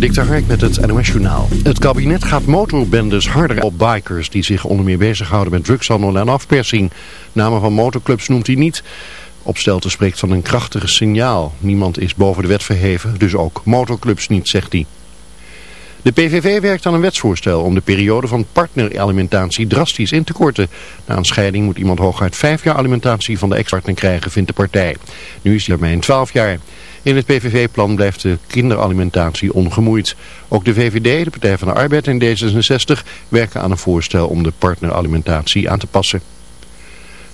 Dik Hark met het NOS Journaal. Het kabinet gaat motorbendes harder op bikers die zich onder meer bezighouden met drugshandel en afpersing. Namen van motorclubs noemt hij niet. Opstelten spreekt van een krachtige signaal. Niemand is boven de wet verheven, dus ook motorclubs niet, zegt hij. De PVV werkt aan een wetsvoorstel om de periode van partneralimentatie drastisch in te korten. Na een scheiding moet iemand hooguit vijf jaar alimentatie van de ex-partner krijgen, vindt de partij. Nu is die termijn twaalf jaar. In het PVV-plan blijft de kinderalimentatie ongemoeid. Ook de VVD, de Partij van de Arbeid en D66 werken aan een voorstel om de partneralimentatie aan te passen.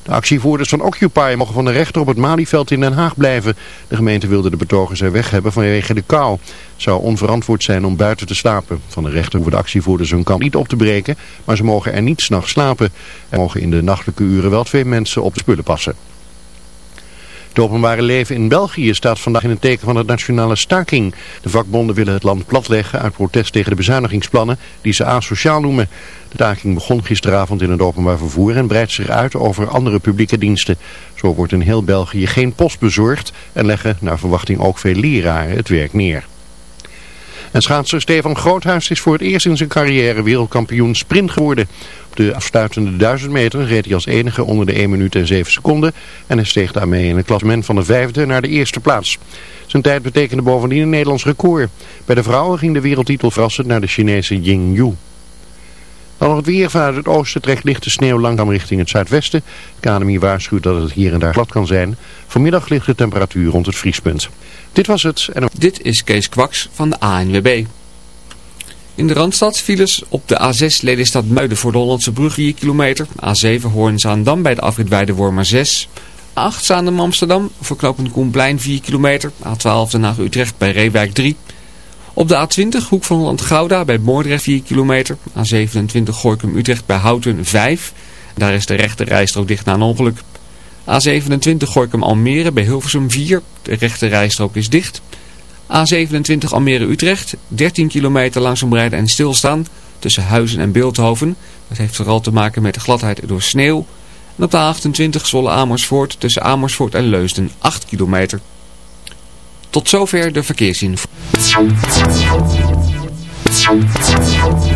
De actievoerders van Occupy mogen van de rechter op het Malieveld in Den Haag blijven. De gemeente wilde de betogers er weg hebben vanwege de kou. Het zou onverantwoord zijn om buiten te slapen. Van de rechter hoeven de actievoerders hun kamp niet op te breken, maar ze mogen er niet s'nachts slapen. Er mogen in de nachtelijke uren wel twee mensen op de spullen passen. Het openbare leven in België staat vandaag in het teken van het nationale staking. De vakbonden willen het land platleggen uit protest tegen de bezuinigingsplannen die ze asociaal noemen. De staking begon gisteravond in het openbaar vervoer en breidt zich uit over andere publieke diensten. Zo wordt in heel België geen post bezorgd en leggen naar verwachting ook veel leraren het werk neer. En schaatser Stefan Groothuis is voor het eerst in zijn carrière wereldkampioen sprint geworden. Op de afsluitende 1000 meter reed hij als enige onder de 1 minuut en 7 seconden. En hij steeg daarmee in het klassement van de vijfde naar de eerste plaats. Zijn tijd betekende bovendien een Nederlands record. Bij de vrouwen ging de wereldtitel verrassend naar de Chinese Ying Yu. Dan nog het weer vanuit het oosten trekt lichte sneeuw langzaam richting het zuidwesten. De waarschuwt dat het hier en daar glad kan zijn. Vanmiddag ligt de temperatuur rond het vriespunt. Dit was het. En... Dit is Kees Kwaks van de ANWB. In de Randstad files op de A6 Lelystad Muiden voor de Hollandse brug 4 kilometer. A7 Hoorn-Zaandam bij de afrit Weidewormer 6. A8 Zaandam Amsterdam voor knooppunt Koenplein 4 kilometer. A12 Den Haag Utrecht bij Reewijk 3. Op de A20 Hoek van Holland Gouda bij Moordrecht 4 kilometer. A27 Gorkum Utrecht bij Houten 5. Daar is de rechte rijstrook dicht na een ongeluk. A27 Gorkum Almere bij Hilversum 4. De rechte rijstrook is dicht. A27 Almere Utrecht. 13 kilometer langzaam rijden en stilstaan tussen Huizen en Beeldhoven. Dat heeft vooral te maken met de gladheid door sneeuw. En op de A28 Zwolle Amersfoort tussen Amersfoort en Leusden 8 kilometer. Tot zover de verkeersinformatie.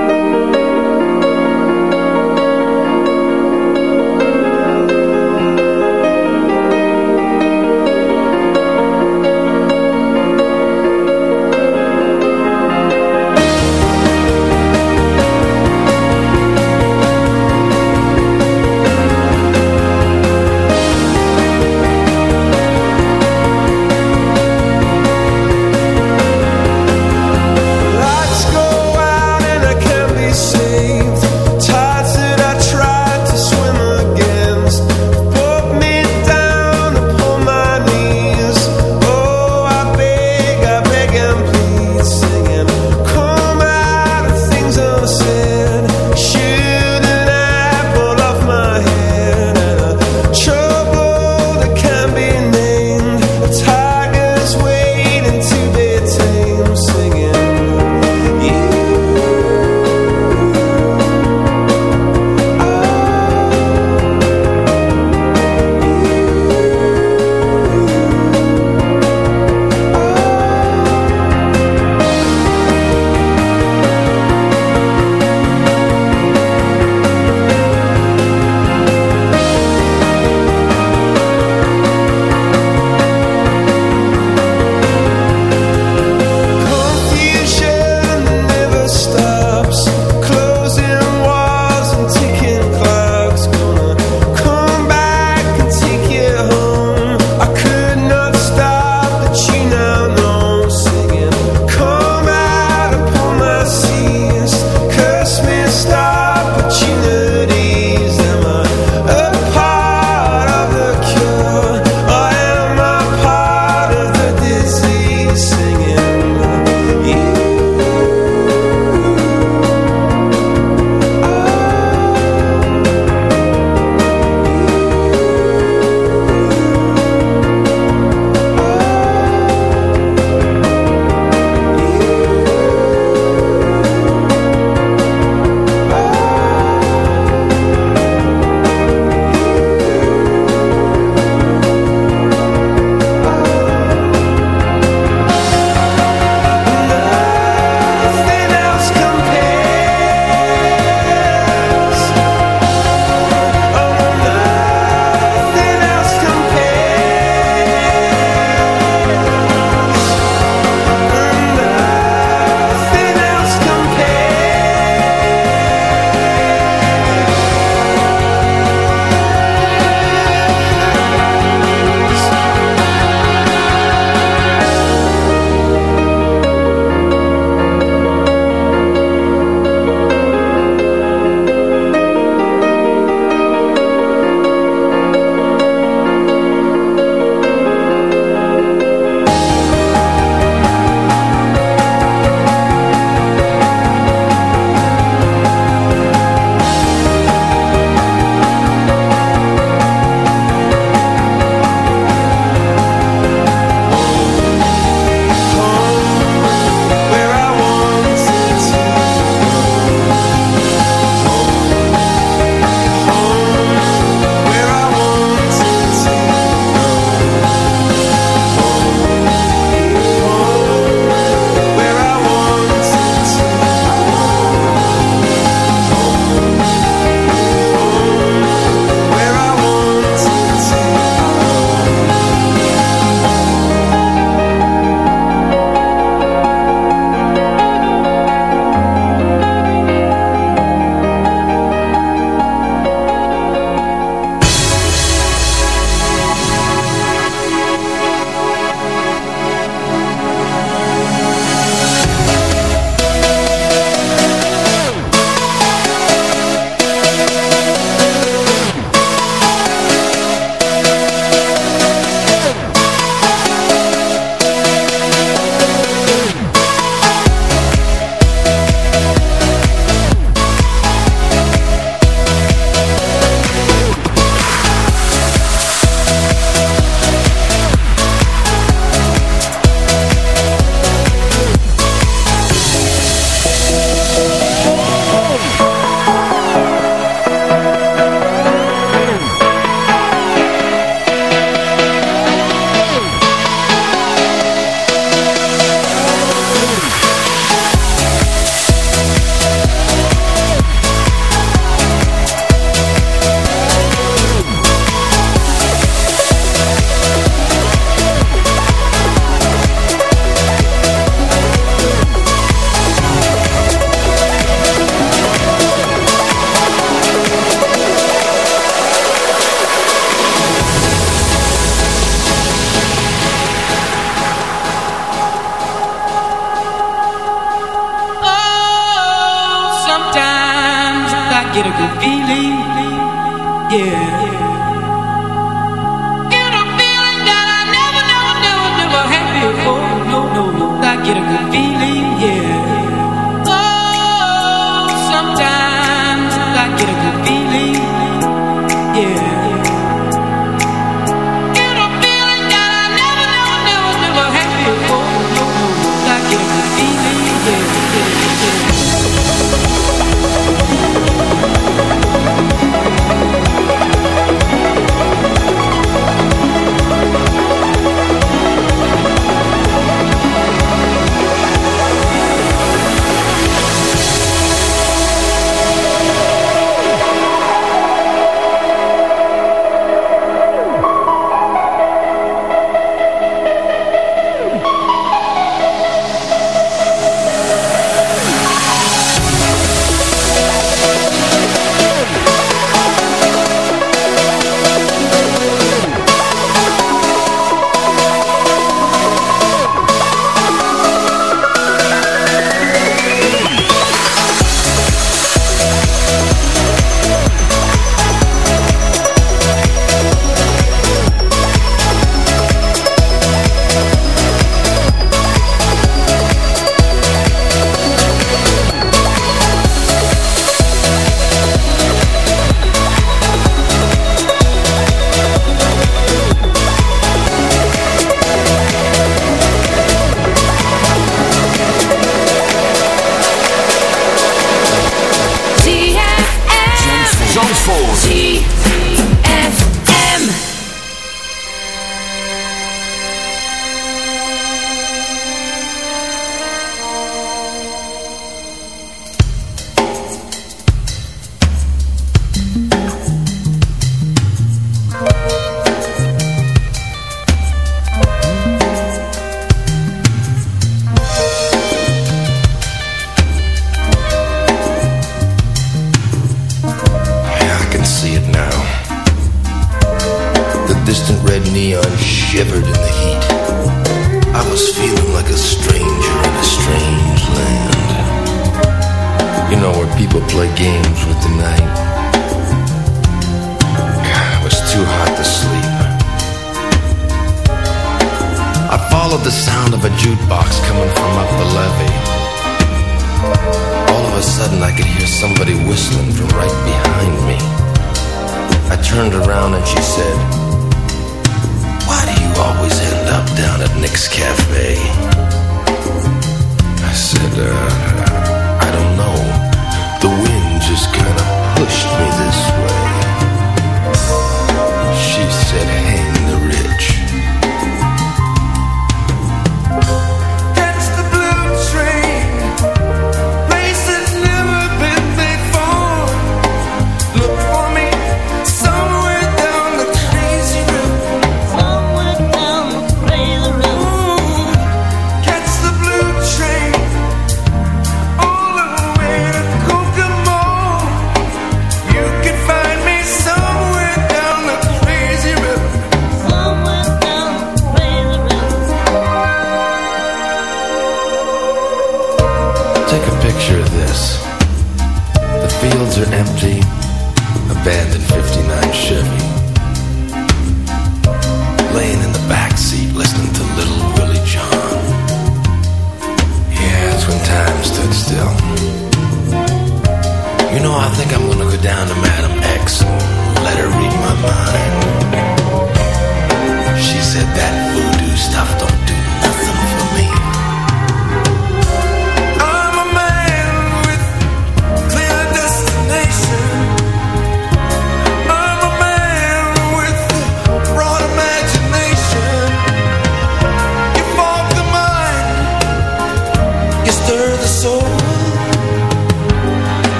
said, uh,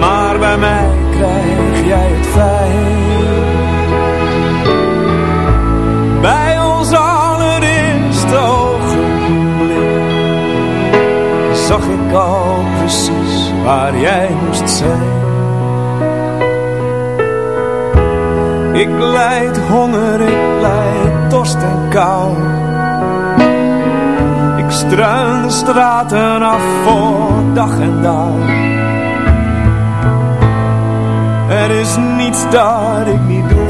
Maar bij mij krijg jij het fijn bij ons allereerste ogenblik zag ik al precies waar jij moest zijn. Ik leid honger, ik leid dorst en kou. De straten af voor dag en dag. Er is niets dat ik niet doe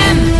ZFM.